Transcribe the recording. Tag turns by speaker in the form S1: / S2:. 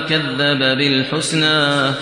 S1: وكذب بالحسنى